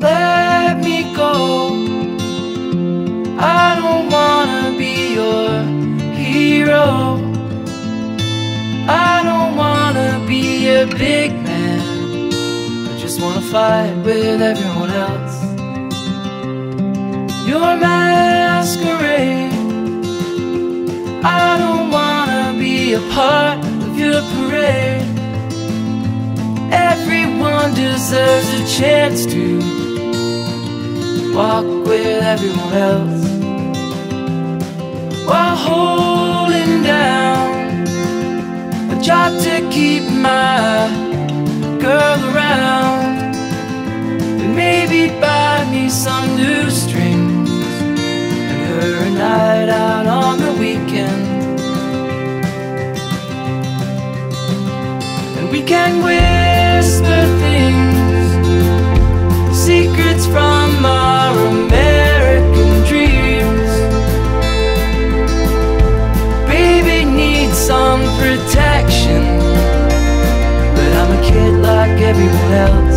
let me go. I don't wanna be your hero. I don't wanna be a big man. I just wanna fight with everyone else. Your masquerade. I don't wanna be a part of your parade. Everyone deserves a chance to walk with everyone else. While holding down a job to keep my girl around. And maybe buy me some new strings and her a night out on the weekend. And we can whisper some protection. But I'm a kid like everyone else